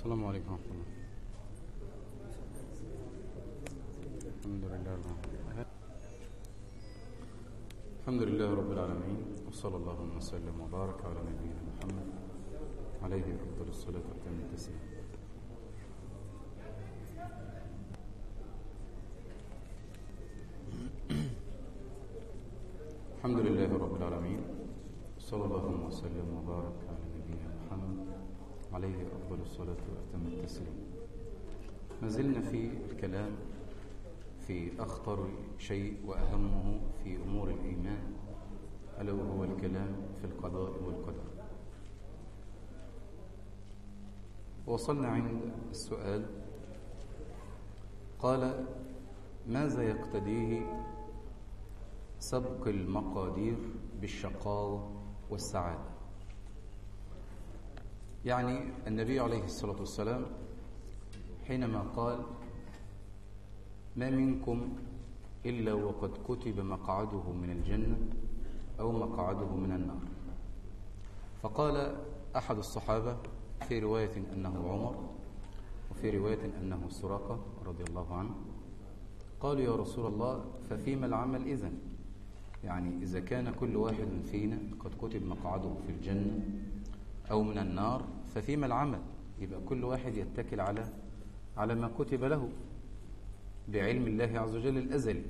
السلام عليكم ورحمة الله. الحمد لله رب العالمين. الحمد لله رب العالمين. وصلى الله وسلم وبارك على نبينا محمد. عليه أفضل الصلاة وأتم التسليم الحمد لله رب العالمين. صلى الله وسلم وبارك على نبينا محمد. عليه أفضل الصلاة وأتم التسليم. ما زلنا في الكلام في أخطر شيء وأهمه في أمور الإيمان ألا وهو الكلام في القضاء والقدر. وصلنا عند السؤال قال ماذا يقتديه سبق المقادير بالشقاوة والسعادة؟ يعني النبي عليه الصلاة والسلام حينما قال ما منكم إلا وقد كتب مقعده من الجنة أو مقعده من النار فقال أحد الصحابة في رواية أنه عمر وفي رواية أنه سراقة رضي الله عنه قالوا يا رسول الله ففيما العمل إذن؟ يعني إذا كان كل واحد فينا قد كتب مقعده في الجنة أو من النار ففيما العمل؟ يبقى كل واحد يتكل على على ما كتب له بعلم الله عز وجل الأزلي.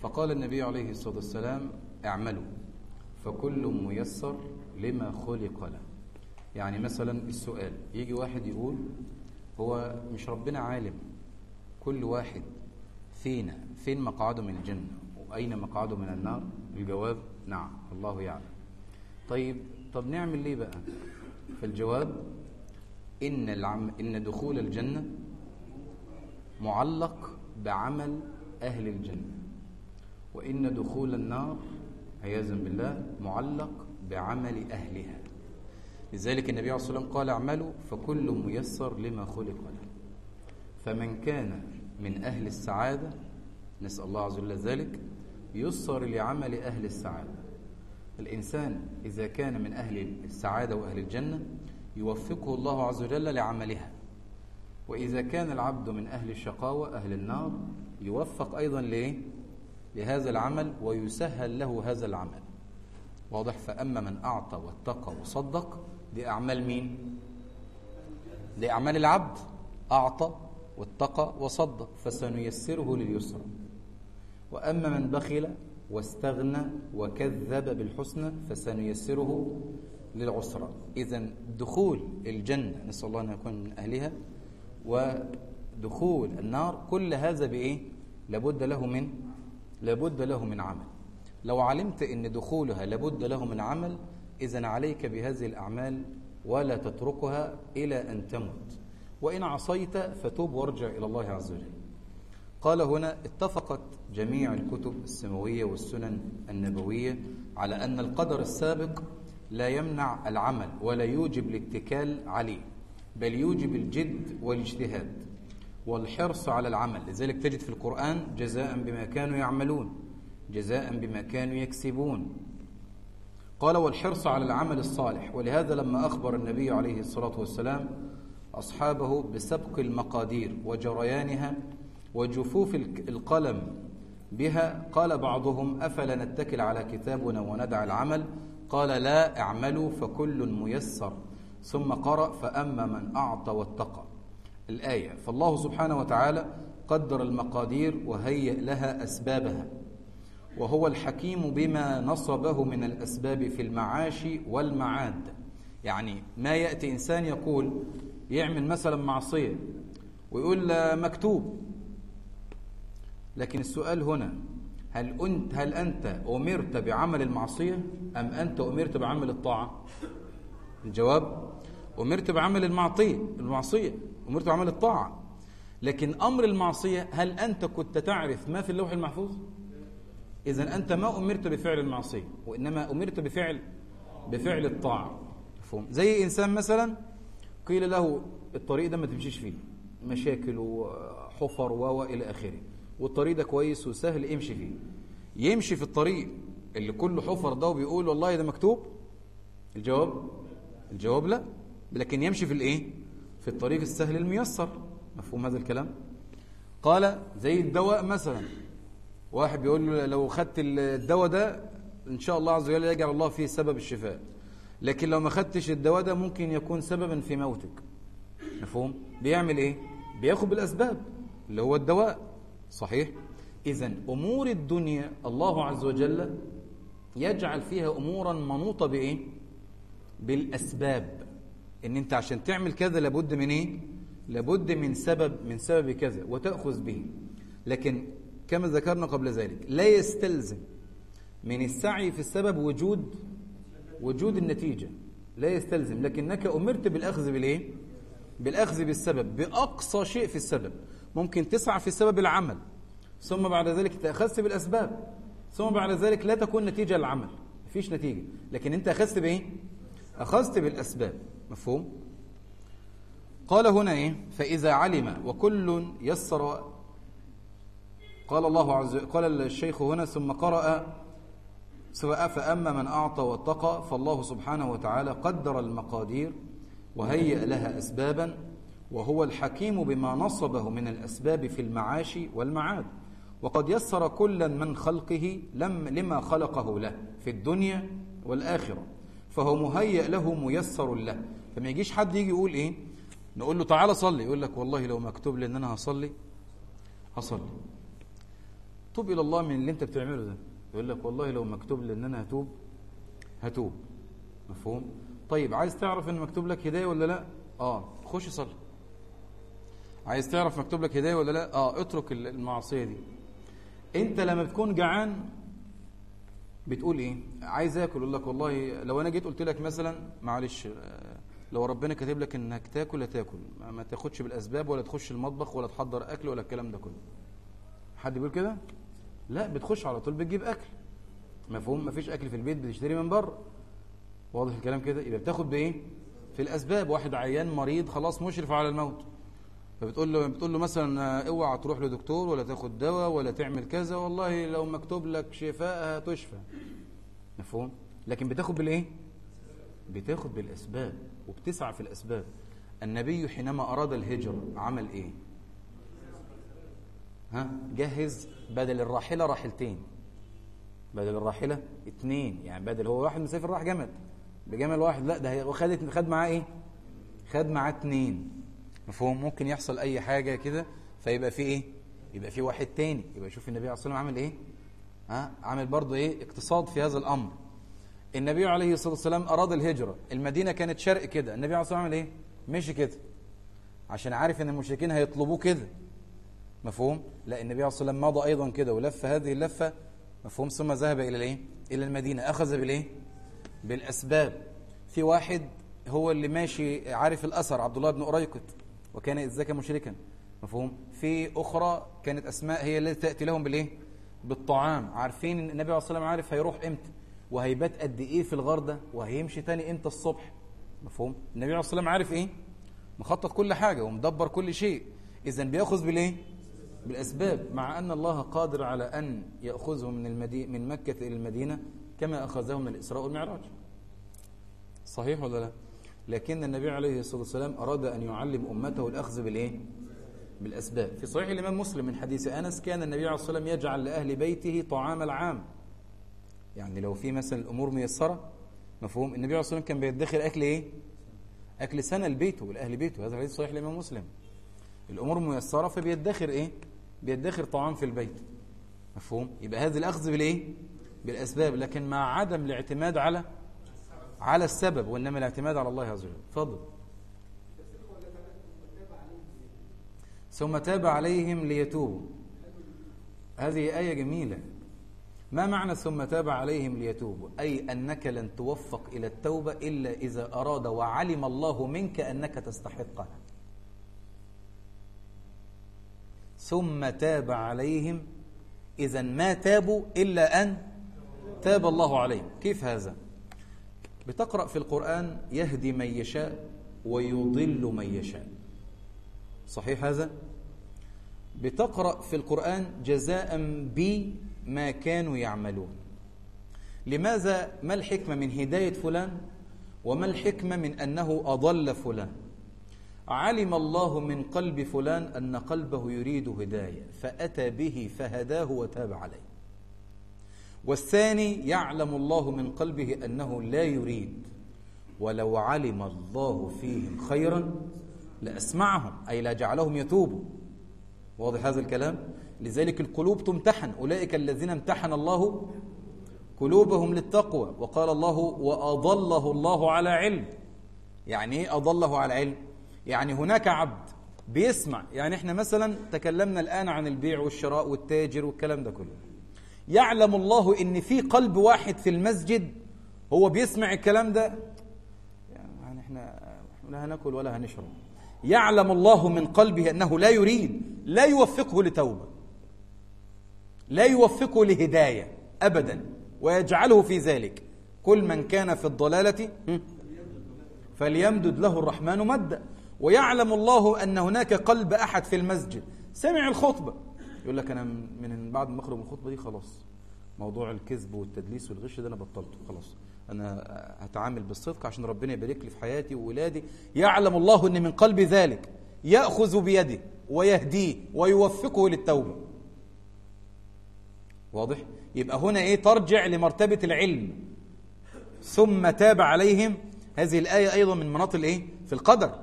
فقال النبي عليه الصلاة والسلام اعملوا فكل ميسر لما خلق له. يعني مثلا السؤال يجي واحد يقول هو مش ربنا عالم كل واحد فينا فين مقعده من الجنة؟ وأين مقعده من النار؟ الجواب نعم الله يعلم. طيب طب نعمل ليه بقى؟ فالجواب إن, العم إن دخول الجنة معلق بعمل أهل الجنة. وإن دخول النار عياذا بالله معلق بعمل أهلها. لذلك النبي عليه الصلاة والسلام قال اعملوا فكل ميسر لما خلق له. فمن كان من أهل السعادة نسأل الله عز وجل ذلك يسر لعمل أهل السعادة. الإنسان إذا كان من أهل السعادة وأهل الجنة يوفقه الله عز وجل لعملها. وإذا كان العبد من أهل الشقاوة أهل النار يوفق أيضا ليه؟ لهذا العمل ويسهل له هذا العمل. واضح؟ فأما من أعطى واتقى وصدق دي أعمال مين؟ دي أعمال العبد. أعطى واتقى وصدق فسنيسره لليسرى. وأما من بخل واستغنى وكذب بالحسنى فسنيسره للعسرى. إذا دخول الجنة نسأل الله أن يكون من أهلها ودخول النار كل هذا بإيه؟ لابد له من لابد له من عمل. لو علمت أن دخولها لابد له من عمل إذا عليك بهذه الأعمال ولا تتركها إلى أن تمت وإن عصيت فتوب وارجع إلى الله عز وجل. قال هنا اتفقت جميع الكتب السماوية والسنن النبوية على أن القدر السابق لا يمنع العمل ولا يوجب الاتكال عليه بل يوجب الجد والاجتهاد والحرص على العمل. لذلك تجد في القرآن جزاء بما كانوا يعملون جزاء بما كانوا يكسبون. قال والحرص على العمل الصالح. ولهذا لما أخبر النبي عليه الصلاة والسلام أصحابه بسبق المقادير وجريانها وجفوف القلم بها قال بعضهم أفلا نتكل على كتابنا وندع العمل؟ قال لا اعملوا فكل ميسر. ثم قرأ فأما من أعطى واتقى. الآية فالله سبحانه وتعالى قدر المقادير وهيئ لها أسبابها. وهو الحكيم بما نصبه من الأسباب في المعاش والمعاد. يعني ما يأتي إنسان يقول يعمل مثلا معصية ويقول مكتوب. لكن السؤال هنا هل أنت, هل أنت أمرت بعمل المعصية أم أنت أمرت بعمل الطاعة؟ الجواب أمرت بعمل المعطية المعصية أمرت بعمل الطاعة. لكن أمر المعصية هل أنت كنت تعرف ما في اللوح المحفوظ؟ إذا أنت ما أمرت بفعل المعصية وإنما أمرت بفعل بفعل الطاعة. مفهوم؟ زي إنسان مثلا قيل له الطريق ده ما تمشيش فيه مشاكل وحفر وإلى آخره. والطريق ده كويس وسهل امشي فيه. يمشي في الطريق اللي كله حفر ده وبيقول والله ده مكتوب؟ الجواب؟ الجواب لا. لكن يمشي في الإيه؟ في الطريق السهل الميسر. مفهوم هذا الكلام؟ قال زي الدواء مثلا. واحد بيقول له لو خدت الدواء ده إن شاء الله عز وجل يجعل الله فيه سبب الشفاء. لكن لو ما خدتش الدواء ده ممكن يكون سببا في موتك. مفهوم؟ بيعمل إيه؟ بياخد بالأسباب اللي هو الدواء. صحيح؟ اذا أمور الدنيا الله عز وجل يجعل فيها أمورا منوطة بإيه؟ بالأسباب. إن أنت عشان تعمل كذا لابد من إيه؟ لابد من سبب من سبب كذا وتأخذ به. لكن كما ذكرنا قبل ذلك لا يستلزم من السعي في السبب وجود وجود النتيجة. لا يستلزم لكنك أمرت بالأخذ بالإيه؟ بالأخذ بالسبب بأقصى شيء في السبب. ممكن تسعى في السبب العمل ثم بعد ذلك تأخذت بالأسباب ثم بعد ذلك لا تكون نتيجة للعمل مفيش نتيجة لكن أنت أخذت بإيه؟ أخذت بالأسباب مفهوم؟ قال هنا إيه؟ فإذا علم وكل يسر قال الله عز وجل قال الشيخ هنا ثم قرأ سواء فأما من أعطى واتقى فالله سبحانه وتعالى قدر المقادير وهيأ لها أسبابا وهو الحكيم بما نصبه من الأسباب في المعاش والمعاد. وقد يسر كلا من خلقه لم لما خلقه له في الدنيا والآخرة. فهو مهيأ له ميسر له. فما يجيش حد يجي يقول إيه؟ نقول له تعالى صلي. يقول لك والله لو مكتوب لي إن أنا هصلي هصلي. توب إلى الله من اللي أنت بتعمله ده. يقول لك والله لو مكتوب لي إن أنا هتوب هتوب. مفهوم؟ طيب عايز تعرف إن مكتوب لك هداية ولا لأ؟ آه خش صلي. عايز تعرف مكتوب لك هداية ولا لا؟ آه اترك المعصية دي. انت لما بتكون جعان بتقول إيه؟ عايز آكل. يقول لك والله لو أنا جيت قلت لك مثلا معلش لو ربنا كاتب لك إنك تاكل هتاكل ما تاخدش بالأسباب ولا تخش المطبخ ولا تحضر أكل ولا الكلام ده كله. حد بيقول كده؟ لا بتخش على طول بتجيب أكل. مفهوم؟ مفيش أكل في البيت بتشتري من بره. واضح الكلام كده؟ يبقى بتاخد بإيه؟ في الأسباب. واحد عيان مريض خلاص مشرف على الموت. فبتقول له بتقول له مثلا اوعى تروح لدكتور ولا تاخد دواء ولا تعمل كذا والله لو مكتوب لك شفاء هتشفى. مفهوم؟ لكن بتاخد بالإيه؟ بتاخد بالأسباب وبتسعى في الأسباب. النبي حينما أراد الهجرة عمل إيه؟ ها؟ جهز بدل الراحلة راحلتين. بدل الراحلة اتنين يعني بدل هو واحد مسافر راح جمل. بجمل واحد لا ده خد معاه إيه؟ خد معاه اتنين. مفهوم؟ ممكن يحصل أي حاجة كده فيبقى في إيه؟ يبقى في واحد تاني. يبقى شوف النبي عليه الصلاة والسلام عمل إيه؟ ها؟ عمل برضه إيه؟ اقتصاد في هذا الأمر. النبي عليه الصلاة والسلام أراد الهجرة. المدينة كانت شرق كده. النبي عليه الصلاة والسلام عمل إيه؟ مشي كده. عشان عارف إن المشركين هيطلبوه كده. مفهوم؟ لا النبي عليه الصلاة والسلام مضى أيضا كده ولف هذه اللفة. مفهوم؟ ثم ذهب إلى الإيه؟ إلى المدينة. أخذ بالإيه؟ بالأسباب. في واحد هو اللي ماشي عارف الأثر عبد الله بن أريقط. وكان ذاك مشركا. مفهوم؟ في أخرى كانت أسماء هي التي تأتي لهم بالإيه؟ بالطعام. عارفين إن النبي عليه الصلاه والسلام عارف هيروح إمتى؟ وهيبات قد إيه في الغار ده وهيمشي تاني إمتى الصبح؟ مفهوم؟ النبي عليه الصلاه والسلام عارف إيه؟ مخطط كل حاجة ومدبر كل شيء. اذا بيأخذ بالإيه؟ بالأسباب. مع أن الله قادر على أن يأخذه من المدينة من مكة إلى المدينة كما أخذه من الإسراء والمعراج. صحيح ولا لا؟ لكن النبي عليه الصلاة والسلام أراد أن يعلم أمته الأخذ بالإيه؟ بالأسباب. في صحيح الإمام مسلم من حديث أنس كان النبي عليه الصلاة والسلام يجعل لأهل بيته طعام العام. يعني لو في مثلا الأمور ميسرة مفهوم؟ النبي عليه الصلاة والسلام كان بيدخر أكل إيه؟ أكل سنة لبيته لأهل بيته. هذا الحديث صحيح الإمام مسلم. الأمور ميسرة فبيدخر إيه؟ بيدخر طعام في البيت. مفهوم؟ يبقى هذا الأخذ بالإيه؟ بالأسباب. لكن مع عدم الاعتماد على على السبب وإنما الاعتماد على الله عز وجل. فضل ثم تاب عليهم ليتوبوا. هذه آية جميلة. ما معنى ثم تاب عليهم ليتوبوا؟ أي أنك لن توفق إلى التوبة إلا إذا أراد وعلم الله منك أنك تستحقها ثم تاب عليهم. إذا ما تابوا إلا أن تاب الله عليهم. كيف هذا؟ بتقرأ في القرآن يهدي من يشاء ويضل من يشاء. صحيح هذا؟ بتقرأ في القرآن جزاء بما كانوا يعملون. لماذا؟ ما الحكمة من هداية فلان؟ وما الحكمة من أنه أضل فلان؟ علم الله من قلب فلان أن قلبه يريد هداية فأتى به فهداه وتاب عليه. والثاني يعلم الله من قلبه أنه لا يريد. ولو علم الله فيهم خيرا لأسمعهم أي لا جعلهم يتوبوا. واضح هذا الكلام؟ لذلك القلوب تمتحن. أولئك الذين امتحن الله قلوبهم للتقوى. وقال الله وأضله الله على علم. يعني إيه أضله على علم؟ يعني هناك عبد بيسمع. يعني إحنا مثلا تكلمنا الآن عن البيع والشراء والتاجر والكلام ده كله. يعلم الله إن في قلب واحد في المسجد هو بيسمع الكلام ده؟ يعني إحنا لا هناكل ولا هنشرب. يعلم الله من قلبه أنه لا يريد لا يوفقه لتوبة لا يوفقه لهداية ابدا ويجعله في ذلك. كل من كان في الضلالة فليمدد له الرحمن مدا ويعلم الله أن هناك قلب أحد في المسجد. سمع الخطبة. يقول لك أنا من بعد ما أخرج من الخطبة دي خلاص موضوع الكذب والتدليس والغش ده أنا بطلته خلاص. أنا هتعامل بالصدق عشان ربنا يبارك لي في حياتي وولادي. يعلم الله ان من قلب ذلك. يأخذ بيده ويهديه ويوفقه للتوبة. واضح؟ يبقى هنا إيه؟ ترجع لمرتبة العلم. ثم تاب عليهم. هذه الآية أيضا من مناط الإيه؟ في القدر.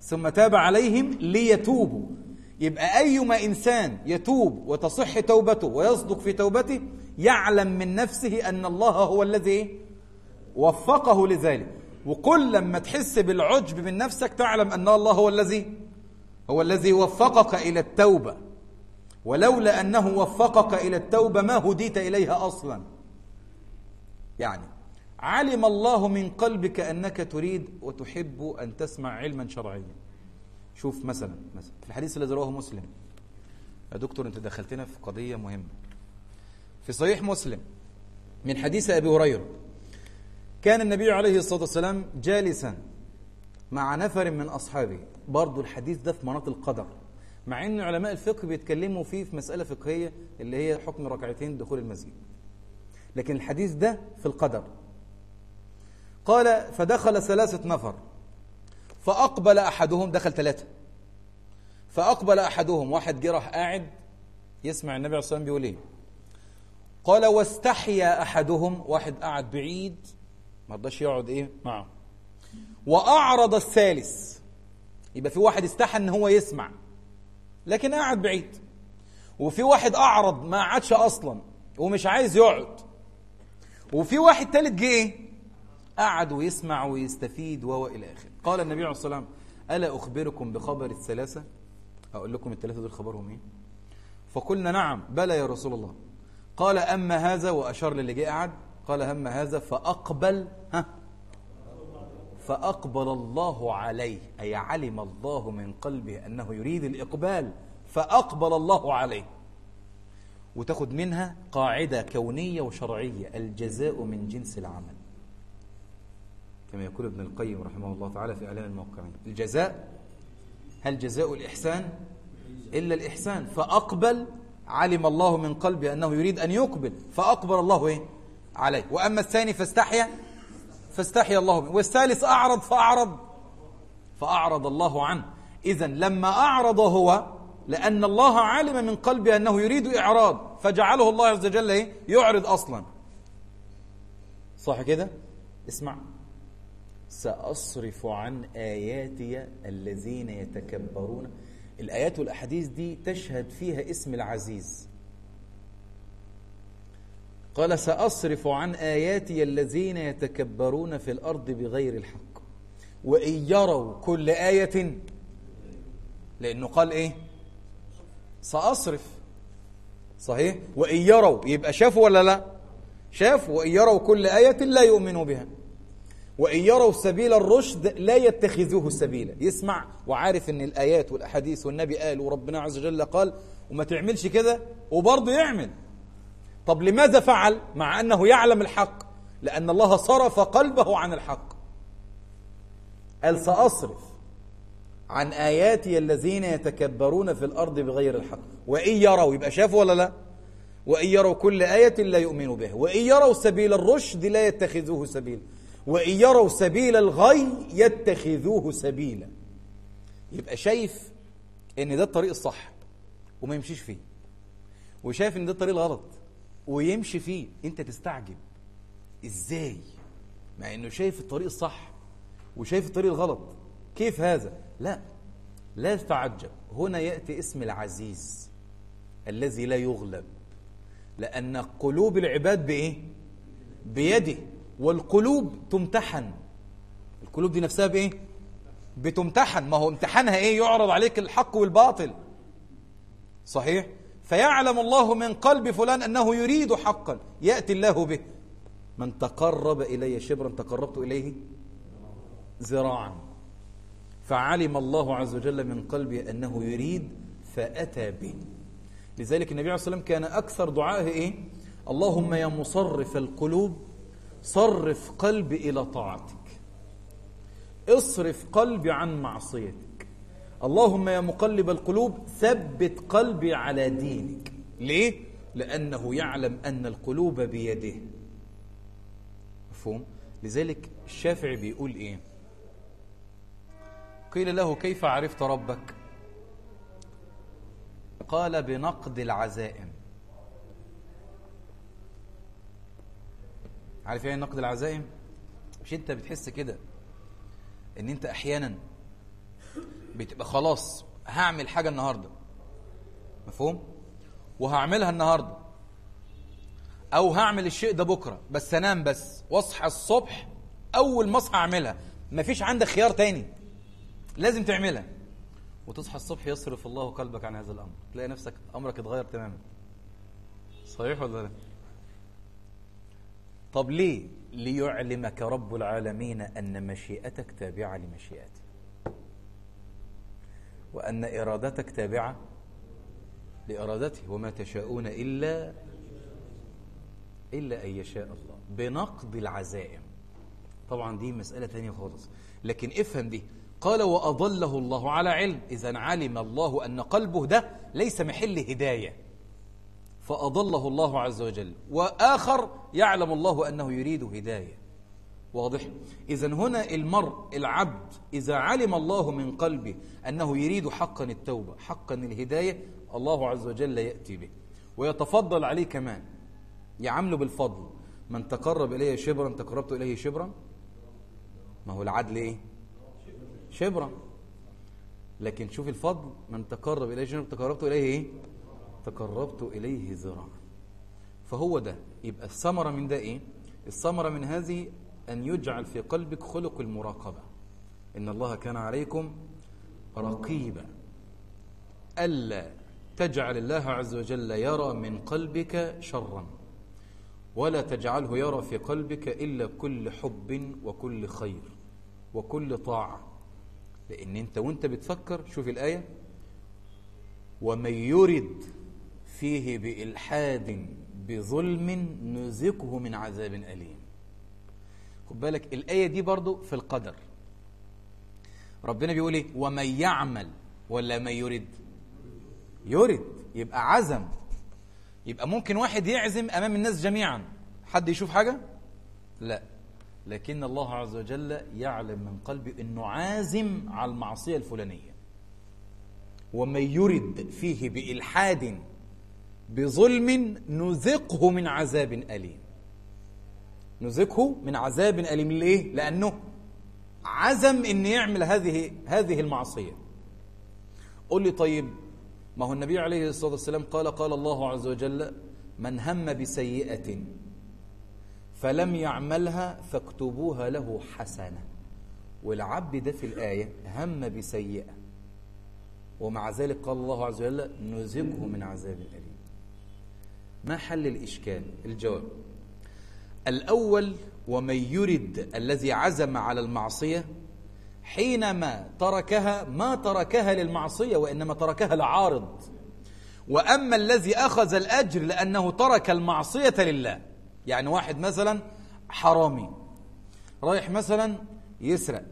ثم تاب عليهم ليتوبوا. يبقى أيما إنسان يتوب وتصح توبته ويصدق في توبته يعلم من نفسه أن الله هو الذي وفقه لذلك. وكل لما تحس بالعجب من نفسك تعلم أن الله هو الذي هو الذي وفقك إلى التوبة. ولولا أنه وفقك إلى التوبة ما هديت إليها أصلا. يعني علم الله من قلبك أنك تريد وتحب أن تسمع علما شرعيا. شوف مثلا مثلا في الحديث الذي رواه مسلم يا دكتور أنت دخلتنا في قضية مهمة. في صحيح مسلم من حديث أبي هريرة كان النبي عليه الصلاة والسلام جالسا مع نفر من أصحابه. برضه الحديث ده في مناط القدر. مع إن علماء الفقه بيتكلموا فيه في مسألة فقهية اللي هي حكم ركعتين دخول المسجد. لكن الحديث ده في القدر. قال فدخل ثلاثة نفر. فأقبل أحدهم دخل ثلاثة. فأقبل أحدهم واحد جه راح قاعد يسمع النبي عليه الصلاة بيقول إيه؟ قال واستحيا أحدهم واحد قاعد بعيد ما رضاش يقعد إيه؟ معه. وأعرض الثالث. يبقى في واحد استحى إن هو يسمع لكن قاعد بعيد. وفي واحد أعرض ما قعدش أصلا ومش عايز يقعد. وفي واحد تالت جه إيه؟ قعد ويسمع ويستفيد وهو إلى آخره. قال النبي عليه الصلاة والسلام ألا أخبركم بخبر الثلاثة؟ أقول لكم الثلاثة دول خبرهم إيه؟ فقلنا نعم بلى يا رسول الله. قال أما هذا وأشار للي جه قعد قال أما هذا فأقبل ها؟ فأقبل الله عليه أي علم الله من قلبه أنه يريد الإقبال فأقبل الله عليه. وتاخد منها قاعدة كونية وشرعية الجزاء من جنس العمل. كما يقول ابن القيم رحمه الله تعالى في إعلان الموقعين. الجزاء هل جزاء الإحسان؟ إلا الإحسان. فأقبل علم الله من قلبه أنه يريد أن يقبل. فأقبل الله إيه؟ عليه. وأما الثاني فاستحيا فاستحيا الله منه والثالث أعرض فأعرض. فأعرض الله عنه. إذا لما أعرض هو لأن الله علم من قلبه أنه يريد إعراض. فجعله الله عز وجل إيه؟ يعرض أصلا. صح كده؟ اسمع. سأصرف عن آياتي الذين يتكبرون. الآيات والأحاديث دي تشهد فيها اسم العزيز. قال سأصرف عن آياتي الذين يتكبرون في الأرض بغير الحق. وإن يروا كل آية لأنه قال إيه؟ سأصرف. صحيح؟ وإن يروا يبقى شافوا ولا لا؟ شافوا. وإن يروا كل آية لا يؤمنوا بها. وإن يروا سبيل الرشد لا يتخذوه سبيلا. يسمع وعارف إن الآيات والأحاديث والنبي قال وربنا عز وجل قال وما تعملش كده وبرضه يعمل. طب لماذا فعل؟ مع أنه يعلم الحق لأن الله صرف قلبه عن الحق. قال سأصرف عن آياتي الذين يتكبرون في الأرض بغير الحق. وإن يروا يبقى شافوا ولا لا؟ وإن يروا كل آية لا يؤمنوا بها. وإن يروا سبيل الرشد لا يتخذوه سبيلا. وإن يروا سبيل الغي يتخذوه سبيلا. يبقى شايف إن ده الطريق الصح وما يمشيش فيه. وشايف إن ده الطريق الغلط ويمشي فيه. أنت تستعجب. إزاي؟ مع إنه شايف الطريق الصح وشايف الطريق الغلط. كيف هذا؟ لا. لا تتعجب هنا يأتي اسم العزيز الذي لا يغلب. لأن قلوب العباد بإيه؟ بيده. والقلوب تمتحن. القلوب دي نفسها بإيه؟ بتمتحن. ما هو امتحانها إيه؟ يعرض عليك الحق والباطل. صحيح؟ فيعلم الله من قلب فلان أنه يريد حقا. يأتي الله به. من تقرب إلي شبرا تقربت إليه ذراعا فعلم الله عز وجل من قلبي أنه يريد فأتى به. لذلك النبي عليه الصلاة والسلام كان أكثر دعائه إيه؟ اللهم يا مصرف القلوب صرف قلبي إلى طاعتك. اصرف قلبي عن معصيتك. اللهم يا مقلب القلوب ثبت قلبي على دينك. ليه؟ لأنه يعلم أن القلوب بيده. مفهوم؟ لذلك الشافعي بيقول إيه؟ قيل له كيف عرفت ربك؟ قال بنقد العزائم. عارف إيه نقد العزائم مش أنت بتحس كده إن أنت أحيانا بتبقى خلاص هعمل حاجة النهارده؟ مفهوم؟ وهعملها النهارده. أو هعمل الشيء ده بكرة بس أنام بس واصحى الصبح أول ما أصحى أعملها. مفيش عندك خيار تاني. لازم تعملها. وتصحى الصبح يصرف الله قلبك عن هذا الأمر. تلاقي نفسك أمرك اتغير تماما. صحيح ولا لا؟ طب ليه ليعلمك رب العالمين أن مشيئتك تابعة لمشيئته؟ وأن إرادتك تابعة لإرادته وما تشاءون إلا إلا أن يشاء الله بنقض العزائم. طبعا دي مسألة ثانية خالص. لكن افهم دي. قال وأضله الله على علم. اذا علم الله أن قلبه ده ليس محل هداية. فأضله الله عز وجل. وآخر يعلم الله أنه يريد هداية. واضح؟ إذا هنا المرء العبد إذا علم الله من قلبه أنه يريد حقا التوبة حقا الهداية الله عز وجل يأتي به. ويتفضل عليه كمان. يعامله بالفضل. من تقرب إليه شبرا تقربت إليه شبرا؟ ما هو العدل إيه؟ شبرا. لكن شوف الفضل. من تقرب إليه شبرا تقربت إليه إيه؟ تقربت إليه ذراعا. فهو ده. يبقى الثمرة من ده إيه؟ الثمرة من هذه أن يجعل في قلبك خلق المراقبة. إن الله كان عليكم رقيبا. ألا تجعل الله عز وجل يرى من قلبك شرا. ولا تجعله يرى في قلبك إلا كل حب وكل خير وكل طاعة. لأن أنت وأنت بتفكر شوف الآية. ومن يرد فيه بإلحاد بظلم نذقه من عذاب أليم. خد بالك الآية دي برضو في القدر. ربنا بيقول إيه؟ ومن يعمل ولا من يرد؟ يرد. يبقى عزم. يبقى ممكن واحد يعزم أمام الناس جميعا. حد يشوف حاجة؟ لا. لكن الله عز وجل يعلم من قلبه أنه عازم على المعصية الفلانية. ومن يرد فيه بإلحاد بظلم نذقه من عذاب أليم. نذقه من عذاب أليم ليه؟ لأنه عزم أن يعمل هذه هذه المعصية. قل لي طيب ما هو النبي عليه الصلاة والسلام قال قال الله عز وجل من هم بسيئة فلم يعملها فاكتبوها له حسنة. والعبد ده في الآية هم بسيئة. ومع ذلك قال الله عز وجل نذقه من عذاب أليم. ما حل الإشكال؟ الجواب. الأول ومن يرد الذي عزم على المعصية حينما تركها ما تركها للمعصية وإنما تركها لعارض. وأما الذي أخذ الأجر لأنه ترك المعصية لله يعني واحد مثلا حرامي رايح مثلا يسرق.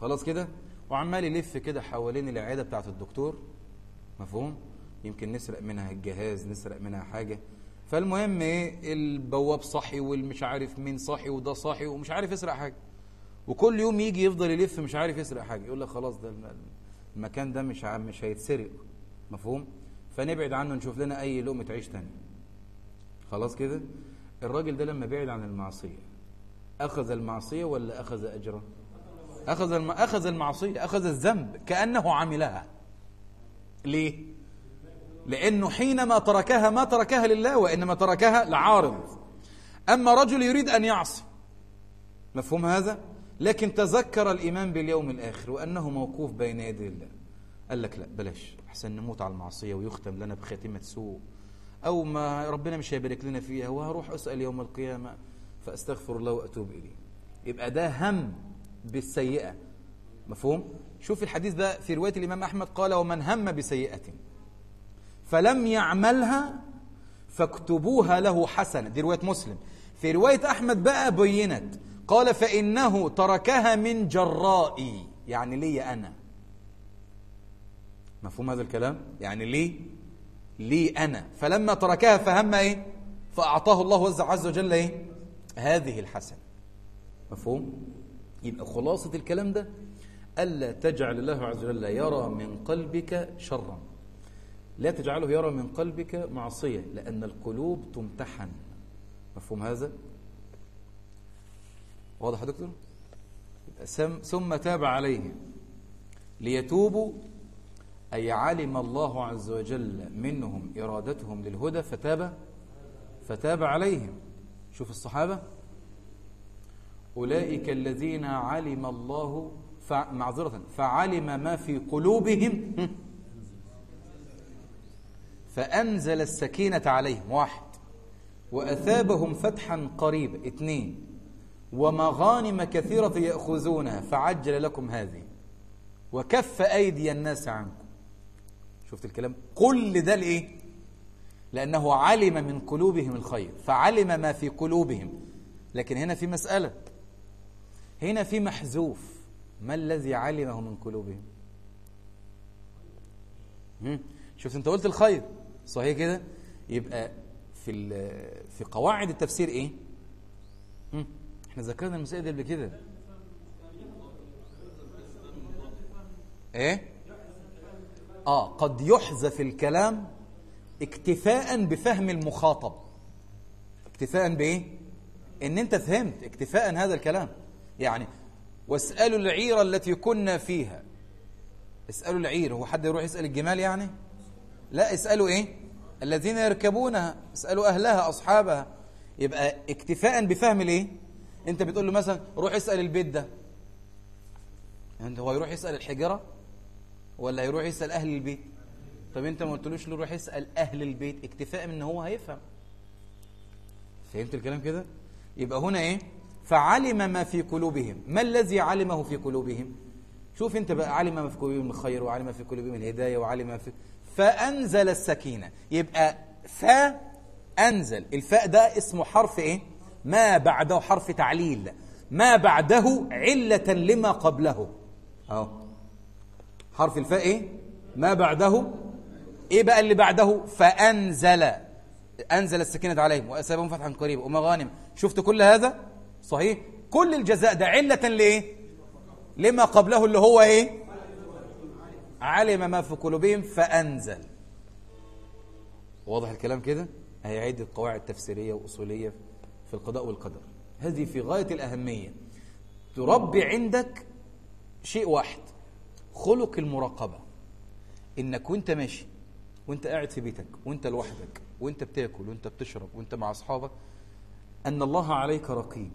خلاص كده؟ وعمال يلف كده حوالين العيادة بتاعت الدكتور. مفهوم؟ يمكن نسرق منها الجهاز نسرق منها حاجة. فالمهم إيه؟ البواب صحي والمش عارف مين صحي وده صحي ومش عارف يسرق حاجة. وكل يوم يجي يفضل يلف مش عارف يسرق حاجة. يقول لك خلاص ده المكان ده مش مش هيتسرق. مفهوم؟ فنبعد عنه نشوف لنا أي لقمة عيش تاني خلاص كده؟ الراجل ده لما بعد عن المعصية أخذ المعصية ولا أخذ أجره؟ أخذ الم... أخذ المعصية أخذ الذنب كأنه عملها. ليه؟ لأنه حينما تركها ما تركها لله وإنما تركها لعارض. أما رجل يريد أن يعصي مفهوم هذا؟ لكن تذكر الإيمان باليوم الآخر وأنه موقوف بين يدي الله. قال لك لا بلاش أحسن نموت على المعصية ويختم لنا بخاتمة سوء. أو ما ربنا مش هيبارك لنا فيها وهروح أسأل يوم القيامة فأستغفر الله وأتوب إليه. يبقى ده هم بالسيئة مفهوم؟ شوف الحديث ده في رواية الإمام أحمد قال ومن هم بسيئة؟ فلم يعملها فاكتبوها له حسنة. دي رواية مسلم. في رواية أحمد بقى بينت قال فإنه تركها من جرائي يعني لي أنا. مفهوم هذا الكلام؟ يعني لي لي أنا. فلما تركها فهم إيه؟ فأعطاه الله عز وجل إيه؟ هذه الحسنة. مفهوم؟ يبقى خلاصة الكلام ده ألا تجعل الله عز وجل يرى من قلبك شرا. لا تجعله يرى من قلبك معصية لأن القلوب تمتحن. مفهوم هذا؟ واضح يا دكتور؟ ثم تاب عليهم ليتوبوا أي علم الله عز وجل منهم إرادتهم للهدى فتاب فتاب عليهم. شوف الصحابة. أولئك الذين علم الله معذرة فعلم ما في قلوبهم. فأنزل السكينة عليهم. واحد. وأثابهم فتحا قريبا اثنين. ومغانم كثيرة يأخذونها. فعجل لكم هذه. وكف أيدي الناس عنكم. شفت الكلام؟ كل ده لإيه؟ لأنه علم من قلوبهم الخير. فعلم ما في قلوبهم. لكن هنا في مسألة. هنا في محذوف. ما الذي علمه من قلوبهم؟ شفت أنت قلت الخير. صحيح كده؟ يبقى في في قواعد التفسير إيه؟ إحنا ذكرنا المسائل دي قبل كده. إيه؟ آه قد يحذف الكلام اكتفاء بفهم المخاطب. اكتفاء بإيه؟ إن أنت فهمت اكتفاء هذا الكلام. يعني واسألوا العير التي كنا فيها. اسألوا العير هو حد يروح يسأل الجمال يعني؟ لا اسألوا إيه؟ الذين يركبونها اسألوا أهلها أصحابها. يبقى اكتفاء بفهم الإيه؟ أنت بتقول له مثلا روح اسأل البيت ده. انت هو يروح يسأل الحجرة ولا يروح يسأل أهل البيت؟ طب أنت ما قلتلوش له روح اسأل أهل البيت اكتفاء من إن هو هيفهم. فهمت الكلام كده؟ يبقى هنا إيه؟ فعلم ما في قلوبهم. ما الذي علمه في قلوبهم؟ شوف أنت بقى علم ما في قلوبهم الخير وعلم ما في قلوبهم الهداية وعلم ما في فأنزل السكينة. يبقى فانزل الفاء ده اسمه حرف إيه؟ ما بعده حرف تعليل. ما بعده علة لما قبله. أهو. حرف الفاء إيه؟ ما بعده. إيه بقى اللي بعده؟ فأنزل. أنزل السكينة عليهم. وأسابهم فتحا قريبا. ومغانم شفت كل هذا؟ صحيح. كل الجزاء ده علة لإيه؟ لما قبله اللي هو إيه؟ علم ما في قلوبهم فأنزل. واضح الكلام كده؟ هي عدة قواعد تفسيرية وأصولية في القضاء والقدر. هذه في غاية الأهمية. تربي عندك شيء واحد خلق المراقبة. إنك وأنت ماشي وأنت قاعد في بيتك وأنت لوحدك وأنت بتاكل وأنت بتشرب وأنت مع أصحابك أن الله عليك رقيب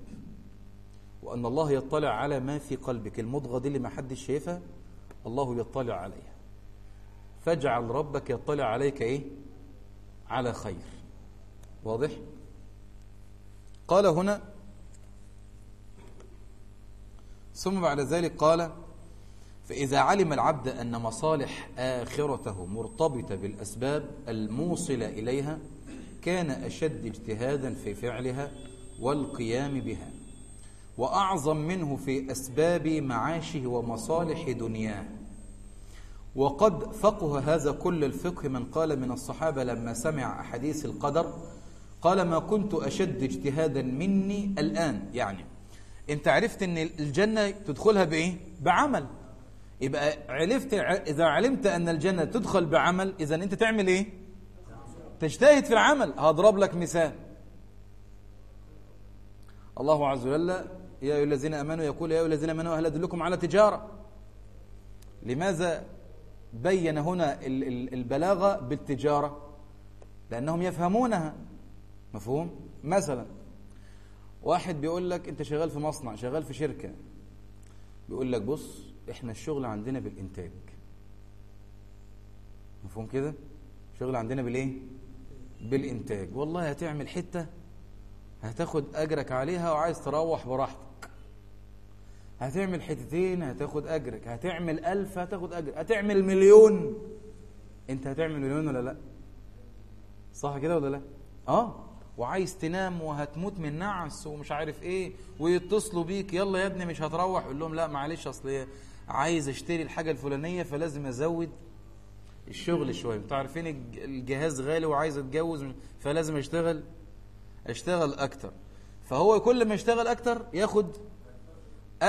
وأن الله يطلع على ما في قلبك. المضغة دي اللي ما حدش شايفها؟ الله يطلع عليها. فاجعل ربك يطلع عليك إيه؟ على خير. واضح؟ قال هنا ثم بعد ذلك قال فإذا علم العبد أن مصالح آخرته مرتبطة بالأسباب الموصلة إليها كان أشد اجتهادا في فعلها والقيام بها. وأعظم منه في أسباب معاشه ومصالح دنياه. وقد فقه هذا كل الفقه من قال من الصحابة لما سمع أحاديث القدر قال ما كنت أشد اجتهادا مني الآن. يعني أنت عرفت إن الجنة تدخلها بإيه؟ بعمل. يبقى علفت إذا علمت أن الجنة تدخل بعمل إذا أنت تعمل إيه؟ تجتهد في العمل. هضرب لك مثال. الله عز وجل يا أيها الذين أمنوا يقول يا أيها الذين أمنوا هل أدلكم على تجارة. لماذا بين هنا البلاغة بالتجارة؟ لأنهم يفهمونها. مفهوم؟ مثلا واحد بيقول لك أنت شغال في مصنع شغال في شركة. بيقول لك بص إحنا الشغل عندنا بالإنتاج. مفهوم كده؟ شغل عندنا بالإيه؟ بالإنتاج. والله هتعمل حتة هتاخد أجرك عليها وعايز تروح براحتك. هتعمل حتتين هتاخد أجرك. هتعمل ألف هتاخد أجر هتعمل مليون. أنت هتعمل مليون ولا لا؟ صح كده ولا لا؟ آه. وعايز تنام وهتموت من نعس ومش عارف إيه ويتصلوا بيك يلا يا ابني مش هتروح. قول لهم لا معلش أصل إيه؟ عايز أشتري الحاجة الفلانية فلازم أزود الشغل شوية. أنتوا عارفين الجهاز غالي وعايز أتجوز فلازم أشتغل؟ أشتغل أكتر. فهو كل ما يشتغل أكتر ياخد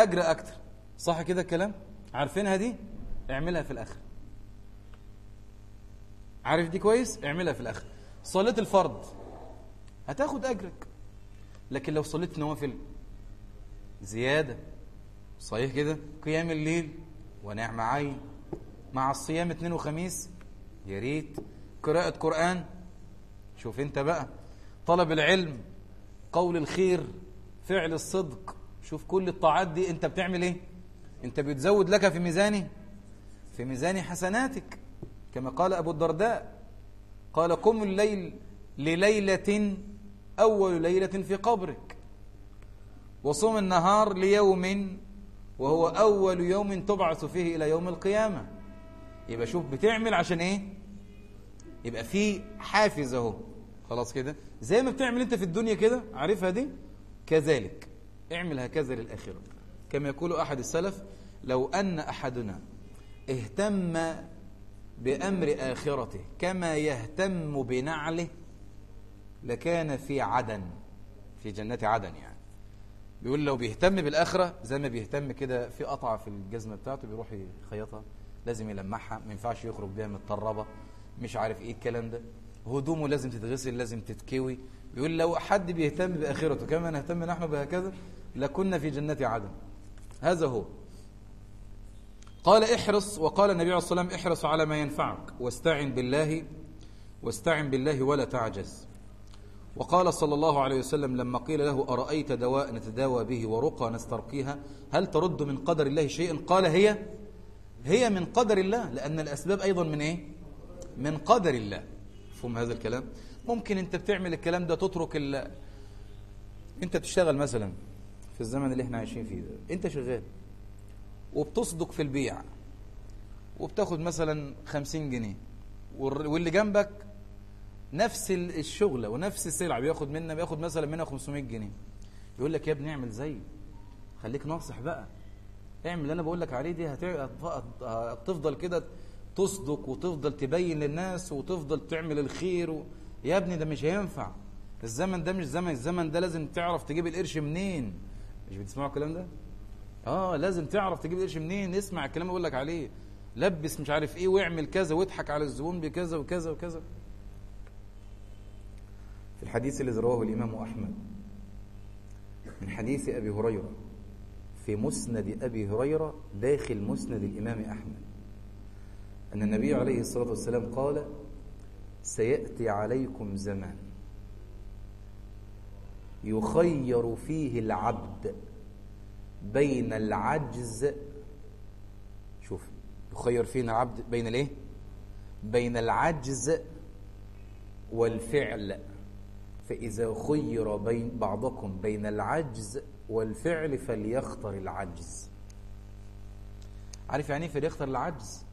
اجر أكتر. صح كده الكلام؟ عارفينها دي؟ اعملها في الآخر. عارف دي كويس؟ اعملها في الآخر. صلاه الفرض. هتاخد أجرك. لكن لو صليت نوافل زيادة. صحيح كده؟ قيام الليل. ونعم عين. مع الصيام اثنين وخميس. يا ريت. قراءة قرآن. شوف أنت بقى. طلب العلم. قول الخير. فعل الصدق. شوف كل الطاعات دي انت بتعمل إيه؟ انت بتزود لك في ميزاني في ميزان حسناتك كما قال أبو الدرداء. قال قم الليل لليلة أول ليلة في قبرك وصوم النهار ليوم وهو أول يوم تبعث فيه إلى يوم القيامة. يبقى شوف بتعمل عشان إيه؟ يبقى في حافز اهو. خلاص كده؟ زي ما بتعمل انت في الدنيا كده عارفها دي؟ كذلك. اعمل هكذا للآخرة. كما يقول أحد السلف لو أن أحدنا اهتم بأمر آخرته كما يهتم بنعله لكان في عدن في جنة عدن يعني. بيقول لو بيهتم بالآخرة زي ما بيهتم كده في قطعة في الجزمة بتاعته بيروح يخيطها لازم يلمعها ما ينفعش يخرج بيها متطربة مش عارف إيه الكلام ده. هدومه لازم تتغسل لازم تتكوي. بيقول لو حد بيهتم بآخرته كما نهتم نحن بهكذا لكنا في جنة عدن. هذا هو. قال احرص وقال النبي عليه الصلاة والسلام احرص على ما ينفعك. واستعن بالله واستعن بالله ولا تعجز. وقال صلى الله عليه وسلم لما قيل له أرأيت دواء نتداوى به ورقى نسترقيها؟ هل ترد من قدر الله شيئا؟ قال هي هي من قدر الله. لأن الأسباب أيضا من إيه؟ من قدر الله. فهم هذا الكلام؟ ممكن أنت بتعمل الكلام ده تترك ال... أنت بتشتغل مثلا. في الزمن اللي إحنا عايشين فيه ده. أنت شغال وبتصدق في البيع وبتاخد مثلا خمسين جنيه. واللي جنبك نفس الشغلة ونفس السلعة بياخد منا بياخد مثلا منها 500 جنيه. يقول لك يا ابني اعمل زي. خليك ناصح بقى. اعمل اللي أنا بقول لك عليه دي هتفضل كده تصدق وتفضل تبين للناس وتفضل تعمل الخير و... يا ابني ده مش هينفع. الزمن ده مش زمن الزمن ده لازم تعرف تجيب القرش منين. مش بتسمعوا الكلام ده؟ آه لازم تعرف تجيب القرش منين اسمع الكلام اللي بقول لك عليه. لبس مش عارف إيه واعمل كذا واضحك على الزبون بكذا وكذا وكذا. في الحديث الذي رواه الإمام أحمد من حديث أبي هريرة في مسند أبي هريرة داخل مسند الإمام أحمد أن النبي عليه الصلاة والسلام قال سيأتي عليكم زمان. يخير فيه العبد بين العجز شوف يخير فينا العبد بين الايه؟ بين العجز والفعل. فإذا خير بين بعضكم بين العجز والفعل فليختر العجز. عارف يعني إيه فليختر العجز؟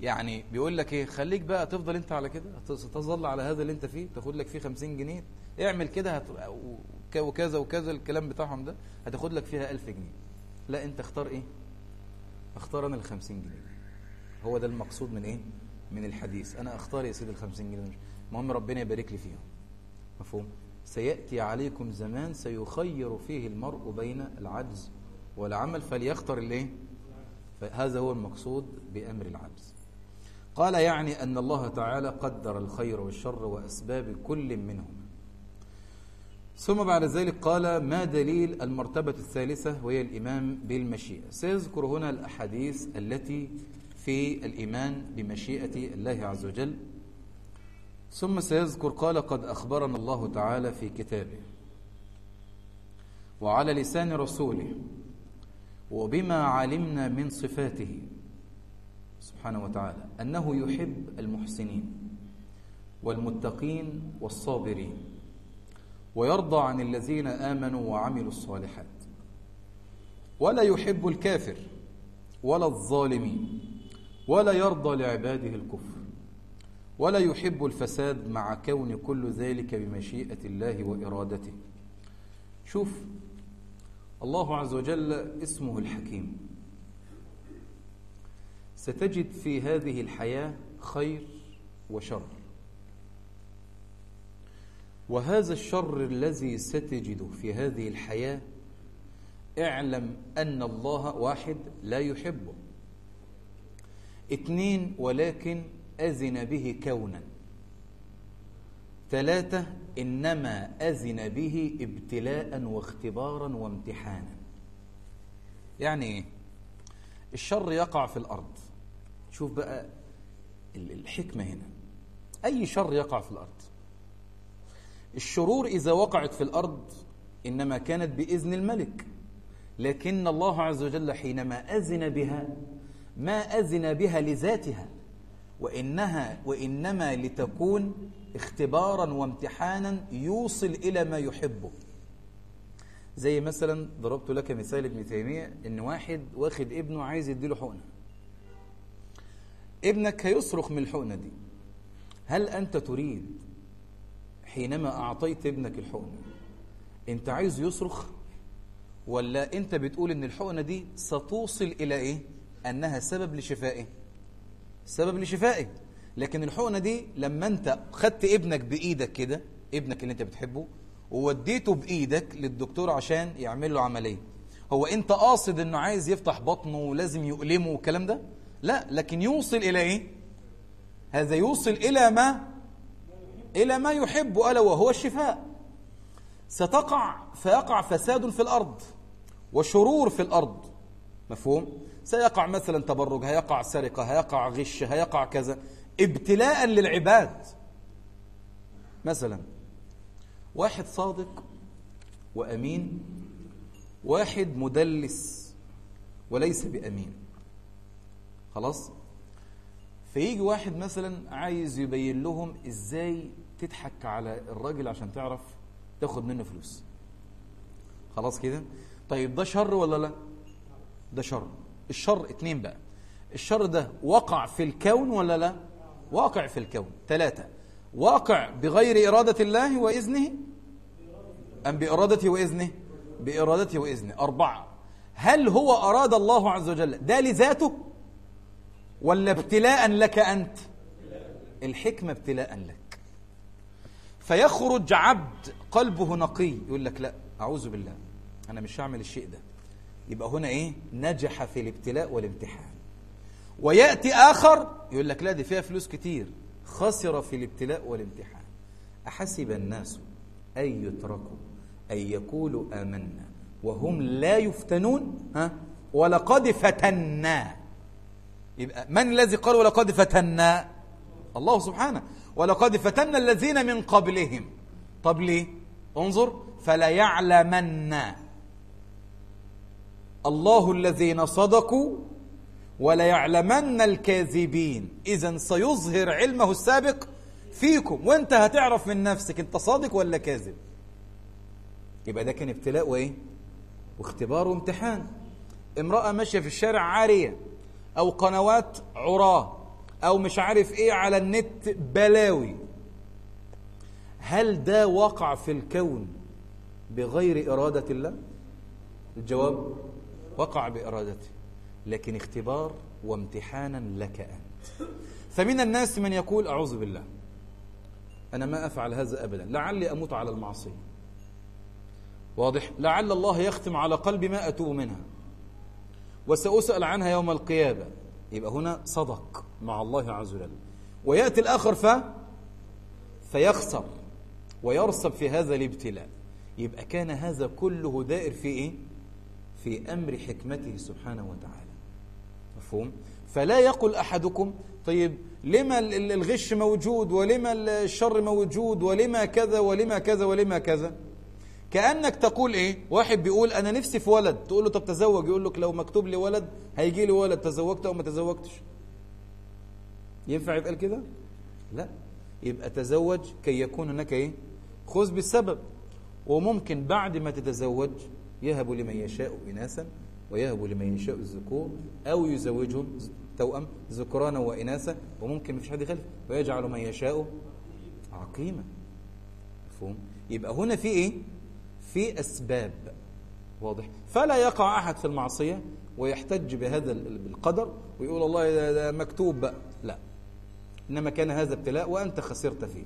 يعني بيقول لك إيه خليك بقى تفضل أنت على كده تظل على هذا اللي أنت فيه تاخد لك فيه 50 جنيه اعمل كده. وكذا وكذا الكلام بتاعهم ده هتاخد لك فيها 1000 جنيه. لا أنت اختار إيه؟ اختار أنا ال 50 جنيه. هو ده المقصود من إيه؟ من الحديث. أنا أختار يا سيدي ال 50 جنيه. المهم ربنا يبارك لي فيهم. مفهوم؟ سيأتي عليكم زمان سيخير فيه المرء بين العجز والعمل فليختر الايه فهذا هو المقصود بأمر العجز. قال يعني أن الله تعالى قدر الخير والشر وأسباب كل منهما. ثم بعد ذلك قال ما دليل المرتبة الثالثة وهي الإيمان بالمشيئة؟ سيذكر هنا الأحاديث التي في الإيمان بمشيئة الله عز وجل. ثم سيذكر قال قد أخبرنا الله تعالى في كتابه وعلى لسان رسوله وبما علمنا من صفاته سبحانه وتعالى أنه يحب المحسنين والمتقين والصابرين. ويرضى عن الذين آمنوا وعملوا الصالحات. ولا يحب الكافر ولا الظالمين ولا يرضى لعباده الكفر. ولا يحب الفساد مع كون كل ذلك بمشيئة الله وإرادته. شوف الله عز وجل اسمه الحكيم. ستجد في هذه الحياة خير وشر. وهذا الشر الذي ستجده في هذه الحياة اعلم أن الله واحد لا يحبه. اثنين ولكن أذن به كونا. ثلاثة إنما أذن به ابتلاء واختبارا وامتحانا. يعني إيه؟ الشر يقع في الأرض. شوف بقى الحكمة هنا. أي شر يقع في الأرض؟ الشرور إذا وقعت في الأرض إنما كانت بإذن الملك. لكن الله عز وجل حينما أذن بها ما أذن بها لذاتها وإنها وإنما لتكون اختبارا وامتحانا يوصل إلى ما يحبه. زي مثلا ضربت لك مثال ابن تيمية إن واحد واخد ابنه عايز يديله حقنة. ابنك هيصرخ من الحقنة دي. هل أنت تريد حينما أعطيت ابنك الحقنة أنت عايز يصرخ؟ ولا أنت بتقول إن الحقنة دي ستوصل إلى إيه؟ أنها سبب لشفائه. سبب لشفائه. لكن الحقنة دي لما أنت خدت ابنك بإيدك كده ابنك اللي أنت بتحبه ووديته بإيدك للدكتور عشان يعمل له عملية. هو أنت قاصد أنه عايز يفتح بطنه ولازم يؤلمه والكلام ده؟ لا لكن يوصل إلى إيه؟ هذا يوصل إلى ما؟ إلى ما يحب ألا وهو الشفاء. ستقع فيقع فساد في الأرض وشرور في الأرض. مفهوم؟ سيقع مثلا تبرج هيقع سرقة هيقع غش هيقع كذا. ابتلاء للعباد. مثلا واحد صادق وأمين واحد مدلس وليس بأمين. خلاص؟ فيجي واحد مثلا عايز يبين لهم إزاي تضحك على الراجل عشان تعرف تاخد منه فلوس. خلاص كده؟ طيب ده شر ولا لا؟ ده شر. الشر اتنين بقى. الشر ده وقع في الكون ولا لا؟ واقع في الكون. ثلاثة واقع بغير إرادة الله وإذنه؟ أم بإرادته وإذنه؟ بإرادته وإذنه. أربعة. هل هو أراد الله عز وجل ده لذاته؟ ولا ابتلاء لك أنت؟ الحكمة ابتلاء لك. فيخرج عبد قلبه نقي. يقول لك لا أعوذ بالله أنا مش هعمل الشيء ده. يبقى هنا إيه؟ نجح في الابتلاء والامتحان. ويأتي آخر يقول لك لا دي فيها فلوس كتير. خسر في الابتلاء والامتحان. أحسب الناس أن يتركوا أن يقولوا آمنا وهم لا يفتنون؟ ها؟ ولقد فتنا. يبقى من الذي قال ولقد فتنا؟ الله سبحانه. ولقد فتنا الذين من قبلهم. طب ليه؟ انظر فلا يعلمن الله الذين صدقوا ولا يعلمن الكاذبين. اذا سيظهر علمه السابق فيكم. وانت هتعرف من نفسك انت صادق ولا كاذب. يبقى ده كان ابتلاء وإيه؟ واختبار وامتحان. امرأة ماشية في الشارع عارية أو قنوات عراة. أو مش عارف إيه على النت بلاوي. هل ده وقع في الكون بغير إرادة الله؟ الجواب وقع بإرادته لكن اختبار وامتحانا لك أنت. فمن الناس من يقول أعوذ بالله أنا ما أفعل هذا أبدا لعلي أموت على المعصية. واضح؟ لعل الله يختم على قلبي ما أتوب منها. وسأسأل عنها يوم القيامة. يبقى هنا صدق. مع الله عز وجل. ويأتي الآخر ف فيخسر ويرسب في هذا الابتلاء. يبقى كان هذا كله دائر في إيه؟ في أمر حكمته سبحانه وتعالى. مفهوم؟ فلا يقل أحدكم طيب لما الغش موجود ولما الشر موجود ولما كذا ولما كذا ولما كذا؟ كأنك تقول إيه؟ واحد بيقول أنا نفسي في ولد. تقول له طب تزوج؟ يقول لك لو مكتوب لي ولد هيجي لي ولد تزوجت أو ما تزوجتش؟ ينفع يتقال كده؟ لا. يبقى تزوج كي يكون هناك إيه؟ خذ بالسبب. وممكن بعد ما تتزوج يهب لمن يشاء إناثا ويهب لمن يشاء الذكور أو يزوجهم توأم ذكرانا وإناثا وممكن مفيش حد يخلف ويجعل من يشاء عقيما. مفهوم؟ يبقى هنا في إيه؟ في أسباب. واضح. فلا يقع أحد في المعصية ويحتج بهذا القدر ويقول الله ده مكتوب بقى. لا. إنما كان هذا ابتلاء وأنت خسرت فيه.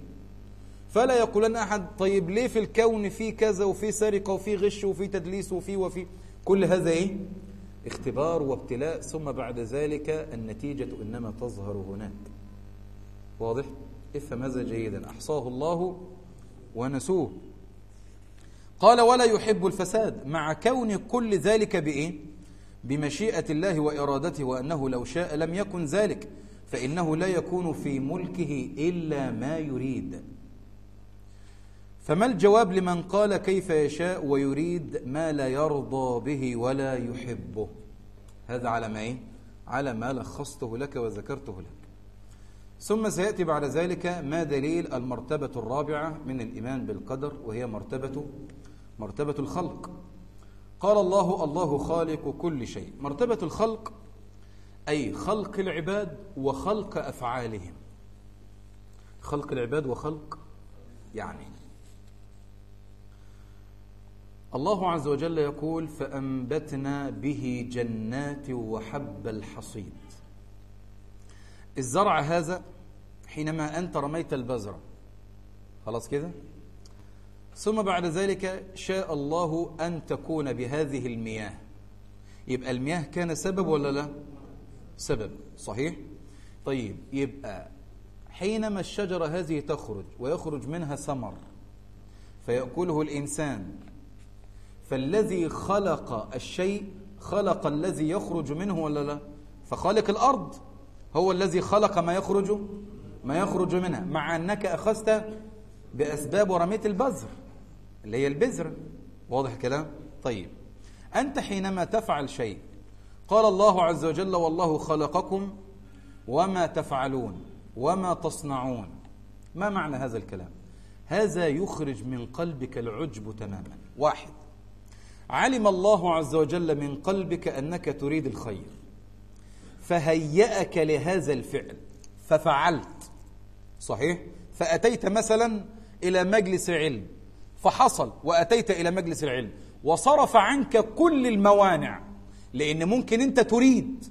فلا يقولن أحد طيب ليه في الكون في كذا وفي سرقة وفي غش وفي تدليس وفي وفي؟ كل هذا إيه؟ اختبار وابتلاء. ثم بعد ذلك النتيجة إنما تظهر هناك. واضح؟ افهم هذا جيدا. أحصاه الله ونسوه. قال ولا يحب الفساد. مع كون كل ذلك بإيه؟ بمشيئة الله وإرادته وأنه لو شاء لم يكن ذلك. فإنه لا يكون في ملكه إلا ما يريد. فما الجواب لمن قال كيف يشاء ويريد ما لا يرضى به ولا يحبه؟ هذا على ما إيه؟ على ما لخصته لك وذكرته لك. ثم سيأتي بعد ذلك ما دليل المرتبة الرابعة من الإيمان بالقدر وهي مرتبة مرتبة الخلق. قال الله الله خالق كل شيء. مرتبة الخلق أي خلق العباد وخلق أفعالهم. خلق العباد وخلق يعني. الله عز وجل يقول فأنبتنا به جنات وحب الحصيد. الزرع هذا حينما أنت رميت البذرة خلاص كده؟ ثم بعد ذلك شاء الله أن تكون بهذه المياه. يبقى المياه كان سبب ولا لا؟ سبب صحيح؟ طيب يبقى حينما الشجرة هذه تخرج ويخرج منها ثمر فيأكله الإنسان فالذي خلق الشيء خلق الذي يخرج منه ولا لا؟ فخالق الأرض هو الذي خلق ما يخرج ما يخرج منها مع أنك أخذت بأسباب ورميت البذر اللي هي البذرة واضح الكلام؟ طيب أنت حينما تفعل شيء قال الله عز وجل والله خلقكم وما تفعلون وما تصنعون. ما معنى هذا الكلام؟ هذا يخرج من قلبك العجب تماما. واحد علم الله عز وجل من قلبك أنك تريد الخير فهيأك لهذا الفعل ففعلت. صحيح؟ فأتيت مثلا إلى مجلس علم فحصل وأتيت إلى مجلس العلم وصرف عنك كل الموانع لأن ممكن أنت تريد.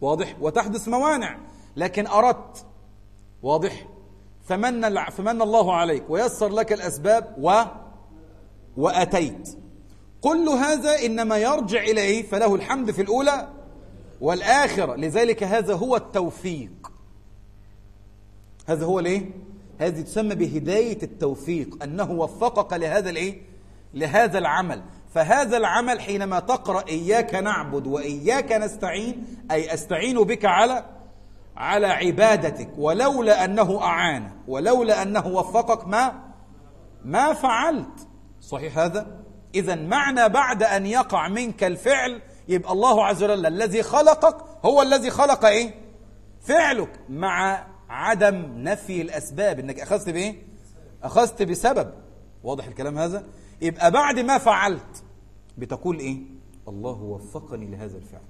واضح؟ وتحدث موانع لكن أردت. واضح؟ فمن, فمن الله عليك. ويسر لك الأسباب و وأتيت. كل هذا إنما يرجع إلى إيه فله الحمد في الأولى والآخرة. لذلك هذا هو التوفيق. هذا هو الإيه؟ هذه تسمى بهداية التوفيق أنه وفقك لهذا الإيه؟ لهذا العمل. فهذا العمل حينما تقرأ إياك نعبد وإياك نستعين أي أستعين بك على على عبادتك ولولا أنه أعان ولولا أنه وفقك ما ما فعلت. صحيح هذا؟ إذا معنى بعد أن يقع منك الفعل يبقى الله عز وجل الذي خلقك هو الذي خلق إيه؟ فعلك مع عدم نفي الأسباب إنك أخذت بإيه؟ أخذت بسبب. واضح الكلام هذا؟ يبقى بعد ما فعلت بتقول إيه؟ الله وفقني لهذا الفعل.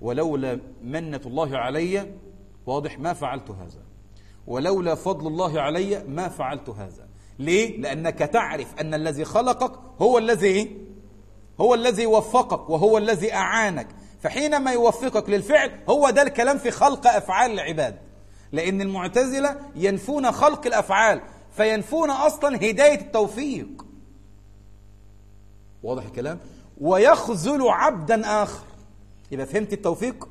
ولولا منة الله علي واضح ما فعلت هذا. ولولا فضل الله علي ما فعلت هذا. ليه؟ لأنك تعرف أن الذي خلقك هو الذي هو الذي وفقك وهو الذي أعانك. فحينما يوفقك للفعل هو ده الكلام في خلق أفعال العباد. لأن المعتزلة ينفون خلق الأفعال فينفون أصلا هداية التوفيق. واضح الكلام. ويخذل عبدا آخر. يبقى فهمت التوفيق؟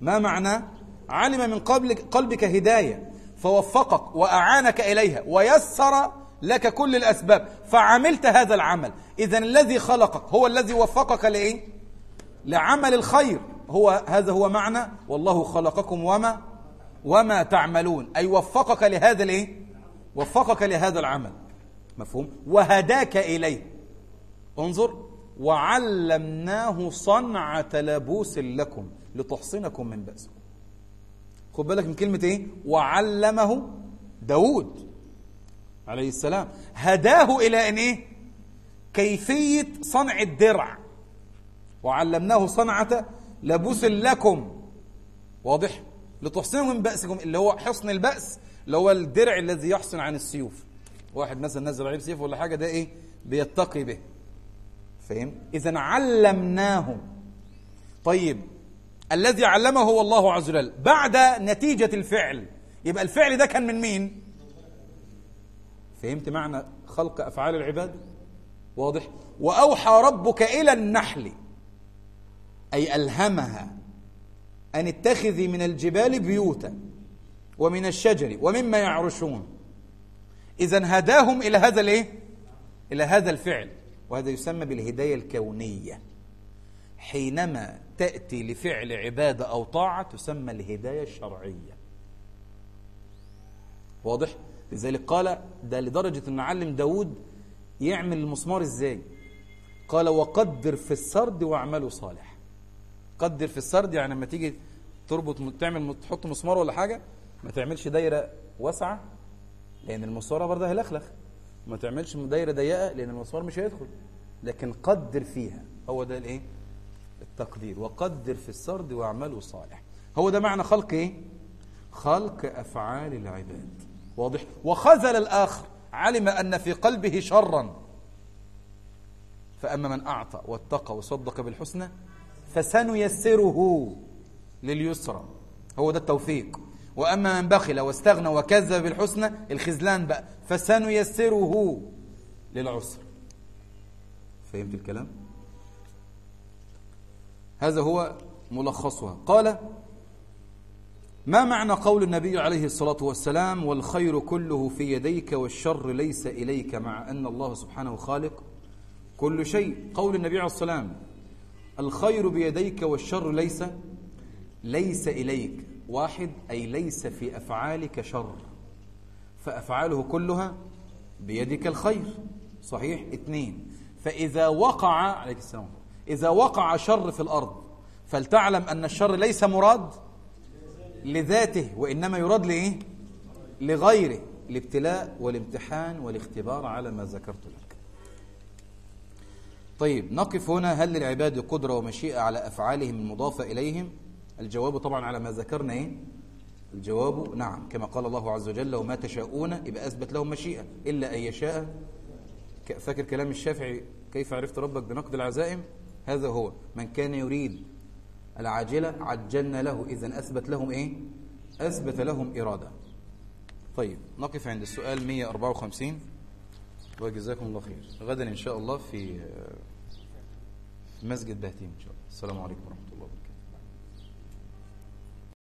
ما معنى؟ علم من قبلك قلبك هداية فوفقك وأعانك إليها ويسر لك كل الأسباب فعملت هذا العمل. إذا الذي خلقك هو الذي وفقك لإيه؟ لعمل الخير. هو هذا هو معنى؟ والله خلقكم وما وما تعملون. أي وفقك لهذا الإيه؟ وفقك لهذا العمل. مفهوم؟ وهداك إليه. انظر وعلمناه صنعة لبوس لكم لتحصنكم من بأسكم خد بالك من كلمة إيه؟ وعلمه داود عليه السلام. هداه إلى أن إيه؟ كيفية صنع الدرع. وعلمناه صنعة لبوس لكم. واضح؟ لتحصنوا من بأسكم اللي هو حصن البأس اللي هو الدرع الذي يحصن عن السيوف. واحد مثلا نزل عليه سيف ولا حاجة ده إيه؟ بيتقي به. فهم إذا علمناه طيب الذي علمه هو الله عز وجل. بعد نتيجة الفعل. يبقى الفعل ده كان من مين؟ فهمت معنى خلق أفعال العباد؟ واضح. وأوحى ربك إلى النحل. أي ألهمها أن اتخذي من الجبال بيوتا ومن الشجر ومما يعرشون. إذا هداهم إلى هذا الإيه؟ إلى هذا الفعل. وهذا يسمى بالهداية الكونية. حينما تأتي لفعل عبادة أو طاعة تسمى الهداية الشرعية. واضح؟ لذلك قال ده لدرجة أن علم داود يعمل المسمار إزاي؟ قال وقدر في السرد واعملوا صالح. قدر في السرد يعني لما تيجي تربط تعمل تحط مسمار ولا حاجة ما تعملش دايرة واسعة لأن المسمار برضه هيلخلخ. ما تعملش دايرة ضيقة لأن المسمار مش هيدخل. لكن قدر فيها. هو ده الإيه؟ التقدير. وقدر في السرد واعملوا صالح. هو ده معنى خلق إيه؟ خلق أفعال العباد. واضح؟ وخذل الآخر. علم أن في قلبه شرا. فأما من أعطى واتقى وصدق بالحسنى فسنيسره لليسرى. هو ده التوفيق. وأما من بخل واستغنى وكذب بالحسنى الخذلان بقى. فسنيسره للعسر. فهمت الكلام؟ هذا هو ملخصها. قال ما معنى قول النبي عليه الصلاة والسلام والخير كله في يديك والشر ليس إليك مع أن الله سبحانه خالق كل شيء؟ قول النبي عليه الصلاة والسلام الخير بيديك والشر ليس ليس إليك. واحد أي ليس في أفعالك شر. فأفعاله كلها بيدك الخير. صحيح؟ اثنين. فإذا وقع عليك السلام. إذا وقع شر في الأرض فلتعلم أن الشر ليس مراد لذاته وإنما يراد لإيه؟ لغيره الابتلاء والامتحان والاختبار على ما ذكرت لك. طيب نقف هنا. هل للعباد قدرة ومشيئة على أفعالهم المضافة إليهم؟ الجواب طبعا على ما ذكرنا إيه؟ الجواب نعم كما قال الله عز وجل وما تشاءون يبقى أثبت لهم مشيئة إلا أن يشاء. فاكر كلام الشافعي كيف عرفت ربك بنقد العزائم؟ هذا هو من كان يريد العاجلة عجلنا له إذا أثبت لهم إيه؟ أثبت لهم إرادة. طيب نقف عند السؤال 154 وجزاكم الله خير. غدا إن شاء الله في مسجد بهتيم إن شاء الله. السلام عليكم ورحمة الله.